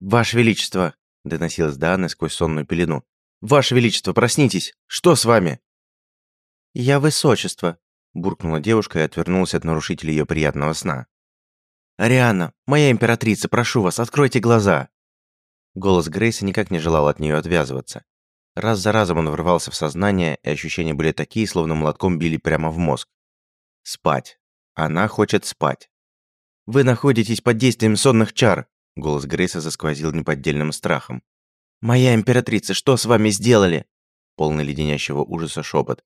«Ваше Величество!» – доносилось до Анны сквозь сонную пелену. «Ваше Величество, проснитесь! Что с вами?» «Я Высочество!» – буркнула девушка и отвернулась от нарушителя ее приятного сна. «Ариана, моя императрица, прошу вас, откройте глаза!» Голос Грейса никак не желал от нее отвязываться. Раз за разом он врывался в сознание, и ощущения были такие, словно молотком били прямо в мозг. Спать. Она хочет спать. «Вы находитесь под действием сонных чар!» Голос Грейса засквозил неподдельным страхом. «Моя императрица, что с вами сделали?» Полный леденящего ужаса шепот.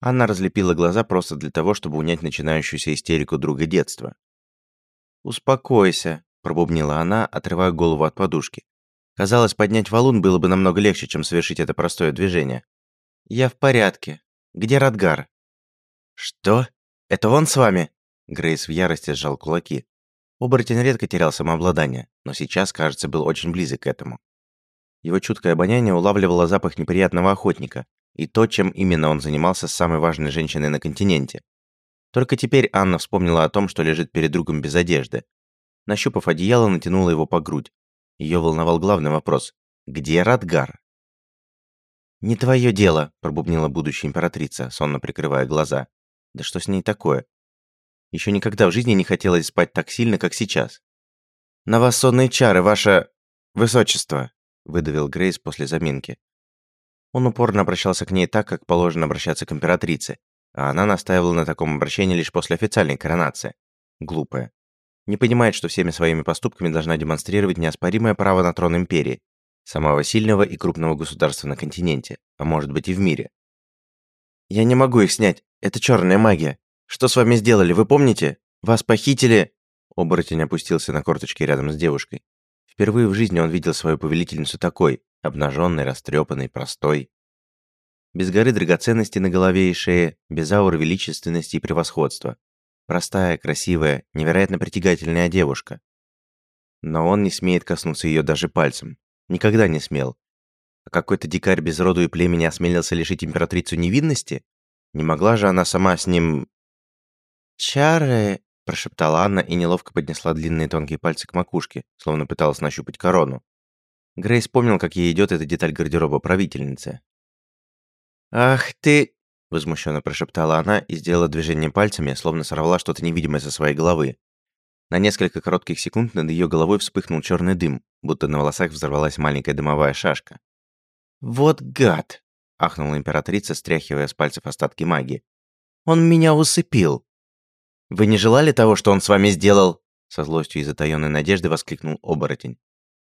Она разлепила глаза просто для того, чтобы унять начинающуюся истерику друга детства. «Успокойся», – пробубнила она, отрывая голову от подушки. Казалось, поднять валун было бы намного легче, чем совершить это простое движение. «Я в порядке. Где Радгар?» «Что? Это он с вами?» Грейс в ярости сжал кулаки. Оборотень редко терял самообладание, но сейчас, кажется, был очень близок к этому. Его чуткое обоняние улавливало запах неприятного охотника и то, чем именно он занимался с самой важной женщиной на континенте. Только теперь Анна вспомнила о том, что лежит перед другом без одежды. Нащупав одеяло, натянула его по грудь. Ее волновал главный вопрос. «Где Радгар?» «Не твое дело», – пробубнила будущая императрица, сонно прикрывая глаза. «Да что с ней такое? Еще никогда в жизни не хотелось спать так сильно, как сейчас». «На вас сонные чары, ваше... высочество», – выдавил Грейс после заминки. Он упорно обращался к ней так, как положено обращаться к императрице, а она настаивала на таком обращении лишь после официальной коронации. Глупая не понимает, что всеми своими поступками должна демонстрировать неоспоримое право на трон империи, самого сильного и крупного государства на континенте, а может быть и в мире. «Я не могу их снять. Это черная магия. Что с вами сделали, вы помните? Вас похитили...» Оборотень опустился на корточки рядом с девушкой. Впервые в жизни он видел свою повелительницу такой, обнаженной, растрепанной, простой. Без горы драгоценностей на голове и шее, без ауры величественности и превосходства. Простая, красивая, невероятно притягательная девушка. Но он не смеет коснуться ее даже пальцем. Никогда не смел. А какой-то дикарь без роду и племени осмелился лишить императрицу невинности? Не могла же она сама с ним... «Чары...» – прошептала Анна и неловко поднесла длинные тонкие пальцы к макушке, словно пыталась нащупать корону. Грейс помнил, как ей идет эта деталь гардероба правительницы. «Ах ты...» возмущенно прошептала она и сделала движение пальцами, словно сорвала что-то невидимое со своей головы. На несколько коротких секунд над ее головой вспыхнул черный дым, будто на волосах взорвалась маленькая дымовая шашка. «Вот гад!» – ахнула императрица, стряхивая с пальцев остатки магии. «Он меня усыпил!» «Вы не желали того, что он с вами сделал?» Со злостью и затаённой надеждой воскликнул оборотень.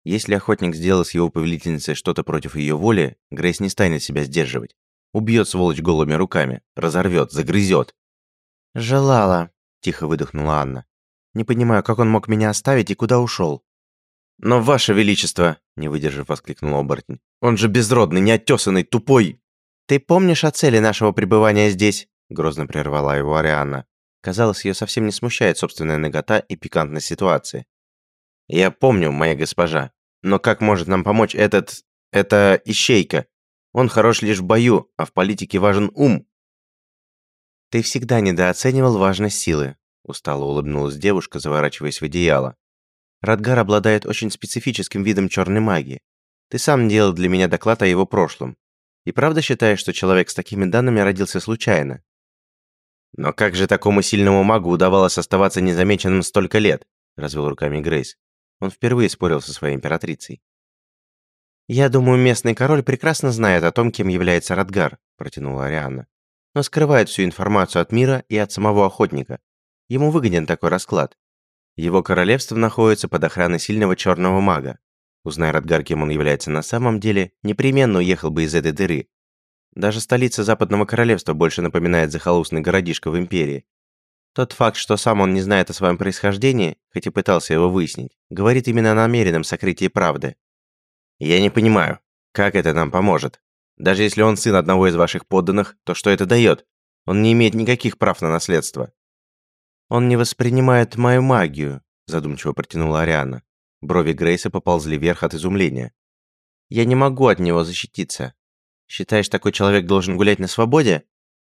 Если охотник сделал с его повелительницей что-то против ее воли, Грейс не станет себя сдерживать. Убьет сволочь голыми руками, разорвет, загрызет. «Желала», – тихо выдохнула Анна. «Не понимаю, как он мог меня оставить и куда ушел. «Но, ваше величество!» – не выдержав, воскликнул оборотень. «Он же безродный, неоттесанный, тупой!» «Ты помнишь о цели нашего пребывания здесь?» – грозно прервала его Арианна. Казалось, ее совсем не смущает собственная нагота и пикантность ситуации. «Я помню, моя госпожа. Но как может нам помочь этот... эта ищейка? Он хорош лишь в бою, а в политике важен ум. Ты всегда недооценивал важность силы, устало улыбнулась девушка, заворачиваясь в одеяло. Радгар обладает очень специфическим видом черной магии. Ты сам делал для меня доклад о его прошлом. И правда считаешь, что человек с такими данными родился случайно? Но как же такому сильному магу удавалось оставаться незамеченным столько лет? развел руками Грейс. Он впервые спорил со своей императрицей. «Я думаю, местный король прекрасно знает о том, кем является Радгар», – протянула Арианна. «Но скрывает всю информацию от мира и от самого охотника. Ему выгоден такой расклад. Его королевство находится под охраной сильного черного мага. Узнай Радгар, кем он является на самом деле, непременно уехал бы из этой дыры. Даже столица Западного Королевства больше напоминает захолустный городишко в Империи. Тот факт, что сам он не знает о своем происхождении, хоть и пытался его выяснить, говорит именно о намеренном сокрытии правды. Я не понимаю, как это нам поможет? Даже если он сын одного из ваших подданных, то что это дает? Он не имеет никаких прав на наследство. Он не воспринимает мою магию, задумчиво протянула Ариана. Брови Грейса поползли вверх от изумления. Я не могу от него защититься. Считаешь, такой человек должен гулять на свободе?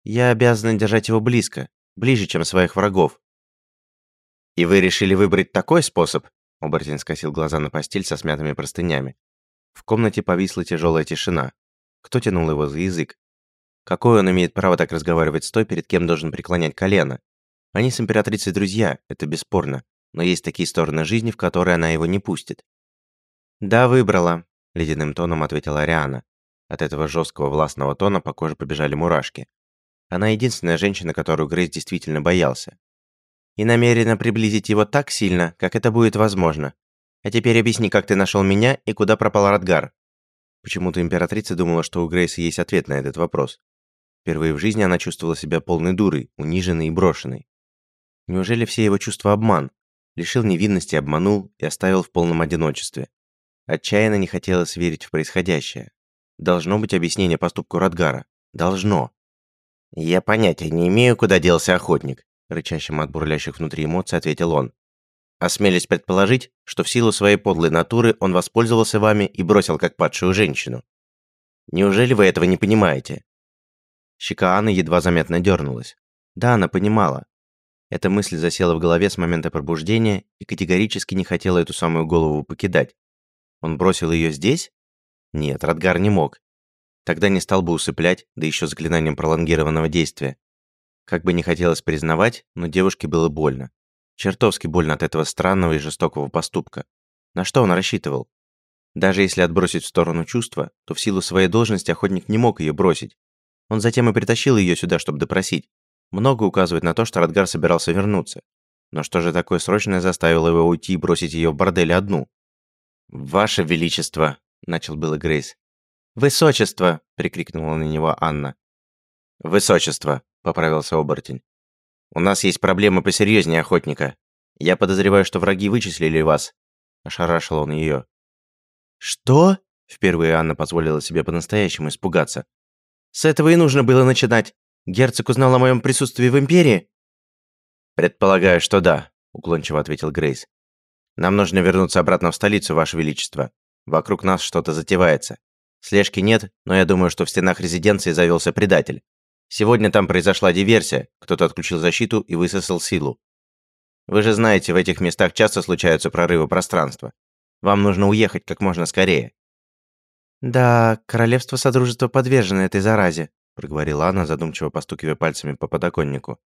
Я обязана держать его близко, ближе, чем своих врагов. И вы решили выбрать такой способ? Оборотень скосил глаза на постель со смятыми простынями. В комнате повисла тяжелая тишина. Кто тянул его за язык? Какое он имеет право так разговаривать с той, перед кем должен преклонять колено? Они с императрицей друзья, это бесспорно, но есть такие стороны жизни, в которые она его не пустит. «Да, выбрала», — ледяным тоном ответила Ариана. От этого жесткого властного тона по коже побежали мурашки. Она единственная женщина, которую Грейс действительно боялся. И намерена приблизить его так сильно, как это будет возможно. А теперь объясни, как ты нашел меня и куда пропал Радгар. Почему-то императрица думала, что у Грейса есть ответ на этот вопрос. Впервые в жизни она чувствовала себя полной дурой, униженной и брошенной. Неужели все его чувства обман? Лишил невинности, обманул и оставил в полном одиночестве. Отчаянно не хотелось верить в происходящее. Должно быть объяснение поступку Радгара. Должно. «Я понятия не имею, куда делся охотник», рычащим от бурлящих внутри эмоций ответил он. «Осмелюсь предположить, что в силу своей подлой натуры он воспользовался вами и бросил как падшую женщину. Неужели вы этого не понимаете?» Щека Анны едва заметно дернулась. Да, она понимала. Эта мысль засела в голове с момента пробуждения и категорически не хотела эту самую голову покидать. Он бросил ее здесь? Нет, Радгар не мог. Тогда не стал бы усыплять, да еще заклинанием пролонгированного действия. Как бы не хотелось признавать, но девушке было больно. Чертовски больно от этого странного и жестокого поступка. На что он рассчитывал? Даже если отбросить в сторону чувства, то в силу своей должности охотник не мог ее бросить. Он затем и притащил ее сюда, чтобы допросить. Много указывает на то, что Радгар собирался вернуться. Но что же такое срочное заставило его уйти и бросить ее в борделе одну? «Ваше Величество!» – начал было Грейс. «Высочество!» – прикрикнула на него Анна. «Высочество!» – поправился оборотень. «У нас есть проблемы посерьезнее охотника. Я подозреваю, что враги вычислили вас». Ошарашил он ее. «Что?» – впервые Анна позволила себе по-настоящему испугаться. «С этого и нужно было начинать. Герцог узнал о моем присутствии в Империи?» «Предполагаю, что да», – уклончиво ответил Грейс. «Нам нужно вернуться обратно в столицу, Ваше Величество. Вокруг нас что-то затевается. Слежки нет, но я думаю, что в стенах резиденции завелся предатель. Сегодня там произошла диверсия, кто-то отключил защиту и высосал силу. Вы же знаете, в этих местах часто случаются прорывы пространства. Вам нужно уехать как можно скорее». «Да, королевство Содружества подвержено этой заразе», проговорила она, задумчиво постукивая пальцами по подоконнику.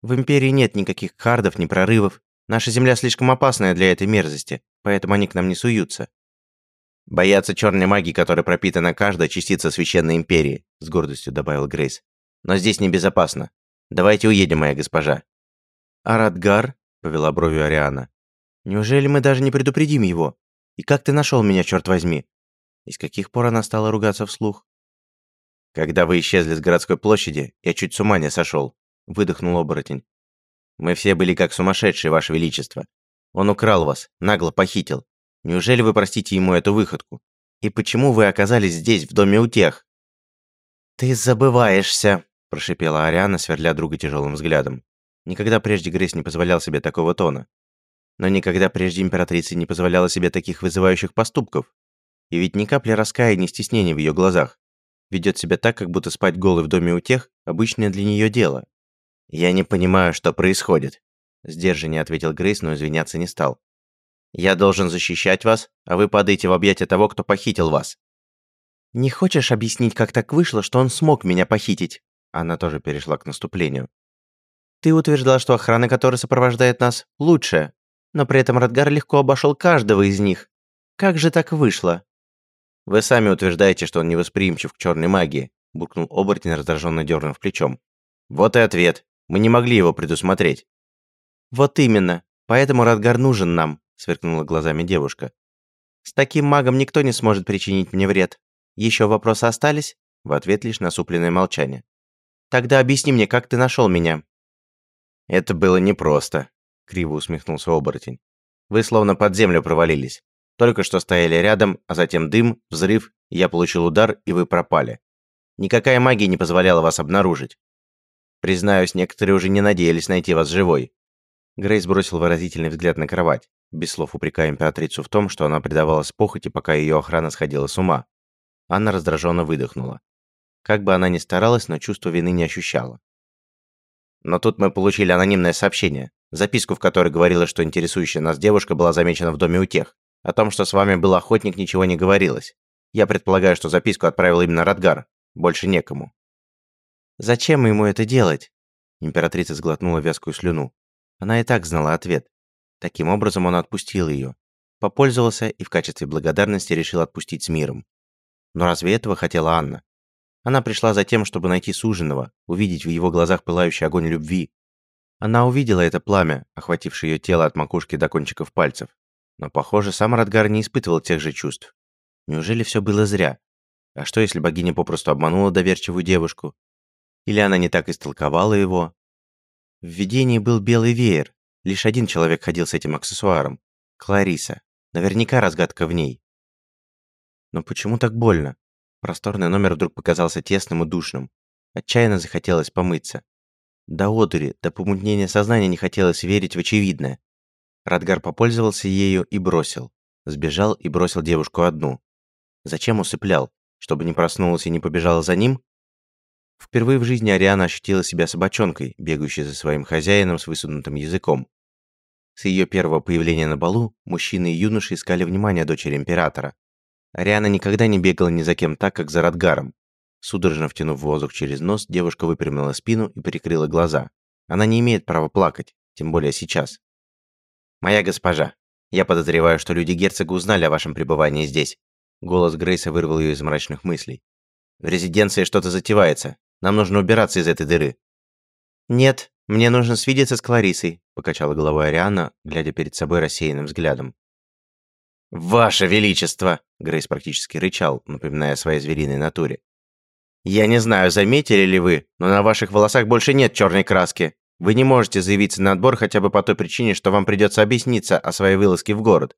В Империи нет никаких хардов, ни прорывов. Наша Земля слишком опасная для этой мерзости, поэтому они к нам не суются. Боятся черной магии, которая пропитана каждая частица священной империи, с гордостью добавил Грейс. Но здесь небезопасно. Давайте уедем, моя госпожа. Арадгар, повела бровью Ариана. Неужели мы даже не предупредим его? И как ты нашел меня, черт возьми? И с каких пор она стала ругаться вслух? Когда вы исчезли с городской площади, я чуть с ума не сошел, выдохнул оборотень. Мы все были как сумасшедшие, ваше величество. Он украл вас, нагло похитил. Неужели вы простите ему эту выходку? И почему вы оказались здесь, в доме у тех? Ты забываешься, прошипела Ариана, сверля друга тяжелым взглядом. Никогда прежде Грейс не позволял себе такого тона. Но никогда прежде императрица не позволяла себе таких вызывающих поступков. И ведь ни капли раскаяния и стеснения в ее глазах ведет себя так, как будто спать голой в доме у тех – обычное для нее дело. «Я не понимаю, что происходит», – сдержаннее ответил Грейс, но извиняться не стал. «Я должен защищать вас, а вы падаете в объятия того, кто похитил вас». «Не хочешь объяснить, как так вышло, что он смог меня похитить?» Она тоже перешла к наступлению. «Ты утверждал, что охрана, которая сопровождает нас, лучшая, но при этом Радгар легко обошел каждого из них. Как же так вышло?» Вы сами утверждаете, что он невосприимчив к черной магии, буркнул оборотень, раздраженно дернув плечом. Вот и ответ. Мы не могли его предусмотреть. Вот именно. Поэтому Радгар нужен нам, сверкнула глазами девушка. С таким магом никто не сможет причинить мне вред. Еще вопросы остались? В ответ лишь насупленное молчание. Тогда объясни мне, как ты нашел меня. Это было непросто, криво усмехнулся оборотень. Вы словно под землю провалились. Только что стояли рядом, а затем дым, взрыв, я получил удар, и вы пропали. Никакая магия не позволяла вас обнаружить. Признаюсь, некоторые уже не надеялись найти вас живой. Грейс бросил выразительный взгляд на кровать, без слов упрекая императрицу в том, что она предавалась похоти, пока ее охрана сходила с ума. Анна раздраженно выдохнула. Как бы она ни старалась, но чувство вины не ощущала. Но тут мы получили анонимное сообщение. Записку, в которой говорилось, что интересующая нас девушка была замечена в доме у тех. О том, что с вами был охотник, ничего не говорилось. Я предполагаю, что записку отправил именно Радгар. Больше некому. Зачем ему это делать? Императрица сглотнула вязкую слюну. Она и так знала ответ. Таким образом он отпустил ее, попользовался и в качестве благодарности решил отпустить с миром. Но разве этого хотела Анна? Она пришла за тем, чтобы найти суженого, увидеть в его глазах пылающий огонь любви. Она увидела это пламя, охватившее ее тело от макушки до кончиков пальцев. Но, похоже, сам Радгар не испытывал тех же чувств. Неужели все было зря? А что, если богиня попросту обманула доверчивую девушку? Или она не так истолковала его? В видении был белый веер. Лишь один человек ходил с этим аксессуаром. Клариса. Наверняка разгадка в ней. Но почему так больно? Просторный номер вдруг показался тесным и душным. Отчаянно захотелось помыться. До одури, до помутнения сознания не хотелось верить в очевидное. Радгар попользовался ею и бросил. Сбежал и бросил девушку одну. Зачем усыплял? Чтобы не проснулась и не побежала за ним? Впервые в жизни Ариана ощутила себя собачонкой, бегающей за своим хозяином с высунутым языком. С ее первого появления на балу мужчины и юноши искали внимание дочери императора. Ариана никогда не бегала ни за кем так, как за Радгаром. Судорожно втянув воздух через нос, девушка выпрямила спину и прикрыла глаза. Она не имеет права плакать, тем более сейчас. «Моя госпожа, я подозреваю, что люди герцога узнали о вашем пребывании здесь». Голос Грейса вырвал ее из мрачных мыслей. «В резиденции что-то затевается. Нам нужно убираться из этой дыры». «Нет, мне нужно свидеться с Кларисой», – покачала головой Ариана, глядя перед собой рассеянным взглядом. «Ваше Величество!» – Грейс практически рычал, напоминая о своей звериной натуре. «Я не знаю, заметили ли вы, но на ваших волосах больше нет черной краски. Вы не можете заявиться на отбор хотя бы по той причине, что вам придется объясниться о своей вылазке в город.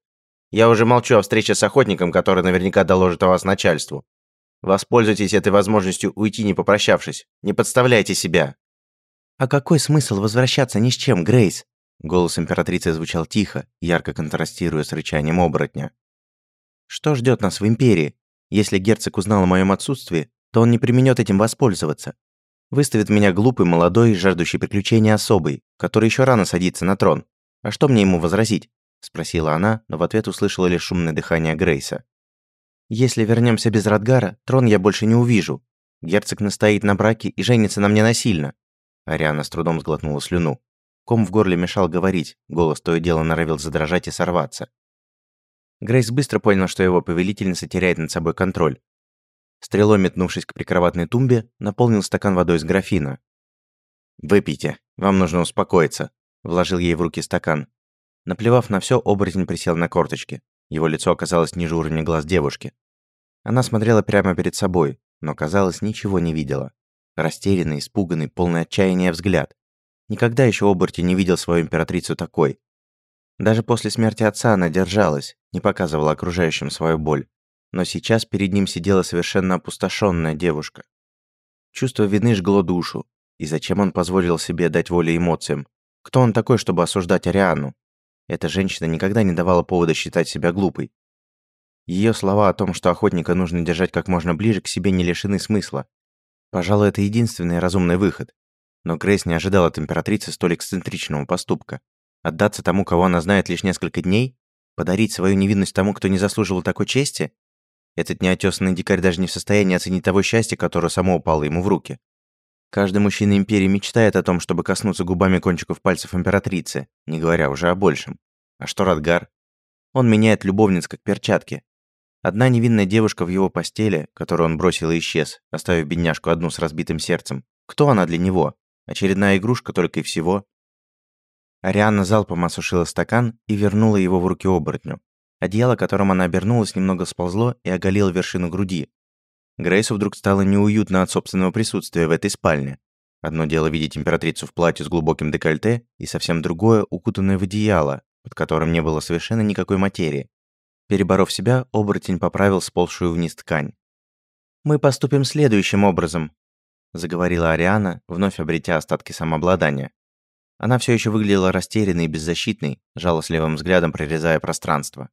Я уже молчу о встрече с охотником, который наверняка доложит о вас начальству. Воспользуйтесь этой возможностью уйти, не попрощавшись. Не подставляйте себя». «А какой смысл возвращаться ни с чем, Грейс?» Голос императрицы звучал тихо, ярко контрастируя с рычанием оборотня. «Что ждет нас в Империи? Если герцог узнал о моем отсутствии, то он не применет этим воспользоваться. Выставит меня глупый, молодой, жаждущий приключения особый, который еще рано садится на трон. А что мне ему возразить?» Спросила она, но в ответ услышала лишь шумное дыхание Грейса. «Если вернемся без Радгара, трон я больше не увижу. Герцог настоит на браке и женится на мне насильно». Ариана с трудом сглотнула слюну. Ком в горле мешал говорить, голос то и дело норовил задрожать и сорваться. Грейс быстро понял, что его повелительница теряет над собой контроль. Стрелой метнувшись к прикроватной тумбе, наполнил стакан водой из графина. «Выпейте, вам нужно успокоиться», – вложил ей в руки стакан. Наплевав на все, оборотень присел на корточки. Его лицо оказалось ниже уровня глаз девушки. Она смотрела прямо перед собой, но, казалось, ничего не видела. Растерянный, испуганный, полный отчаяния взгляд. Никогда еще оборотень не видел свою императрицу такой. Даже после смерти отца она держалась, не показывала окружающим свою боль. Но сейчас перед ним сидела совершенно опустошенная девушка. Чувство вины жгло душу. И зачем он позволил себе дать волю эмоциям? Кто он такой, чтобы осуждать Ариану? Эта женщина никогда не давала повода считать себя глупой. Ее слова о том, что охотника нужно держать как можно ближе к себе, не лишены смысла. Пожалуй, это единственный разумный выход. Но Грейс не ожидал от императрицы столь эксцентричного поступка. Отдаться тому, кого она знает лишь несколько дней? Подарить свою невинность тому, кто не заслуживал такой чести? Этот неотесанный дикарь даже не в состоянии оценить того счастья, которое само упало ему в руки. Каждый мужчина Империи мечтает о том, чтобы коснуться губами кончиков пальцев императрицы, не говоря уже о большем. А что Радгар? Он меняет любовниц как перчатки. Одна невинная девушка в его постели, которую он бросил и исчез, оставив бедняжку одну с разбитым сердцем. Кто она для него? Очередная игрушка только и всего. Арианна залпом осушила стакан и вернула его в руки оборотню. Одеяло, которым она обернулась, немного сползло и оголило вершину груди. Грейсу вдруг стало неуютно от собственного присутствия в этой спальне. Одно дело видеть императрицу в платье с глубоким декольте, и совсем другое – укутанное в одеяло, под которым не было совершенно никакой материи. Переборов себя, оборотень поправил сползшую вниз ткань. «Мы поступим следующим образом заговорила Ариана, вновь обретя остатки самообладания. Она все еще выглядела растерянной и беззащитной, жалостливым взглядом прорезая пространство.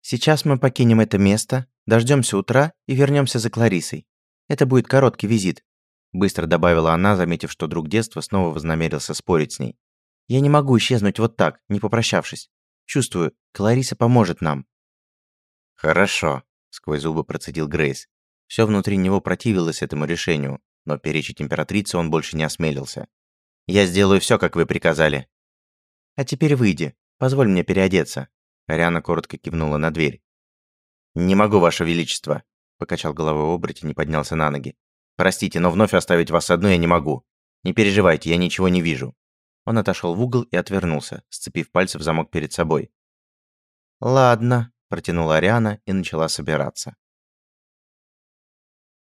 Сейчас мы покинем это место, дождемся утра и вернемся за Кларисой. Это будет короткий визит, быстро добавила она, заметив, что друг детства снова вознамерился спорить с ней. Я не могу исчезнуть вот так, не попрощавшись. Чувствую, Клариса поможет нам». «Хорошо», — сквозь зубы процедил Грейс. Все внутри него противилось этому решению, но перечить императрице он больше не осмелился. «Я сделаю все, как вы приказали». «А теперь выйди. Позволь мне переодеться». Ариана коротко кивнула на дверь. «Не могу, Ваше Величество», — покачал головой оборотень и поднялся на ноги. «Простите, но вновь оставить вас одну я не могу. Не переживайте, я ничего не вижу». Он отошел в угол и отвернулся, сцепив пальцы в замок перед собой. «Ладно», – протянула Ариана и начала собираться.